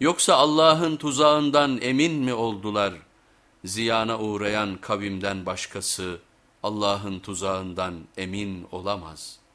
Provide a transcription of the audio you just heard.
Yoksa Allah'ın tuzağından emin mi oldular? Ziyana uğrayan kavimden başkası Allah'ın tuzağından emin olamaz.''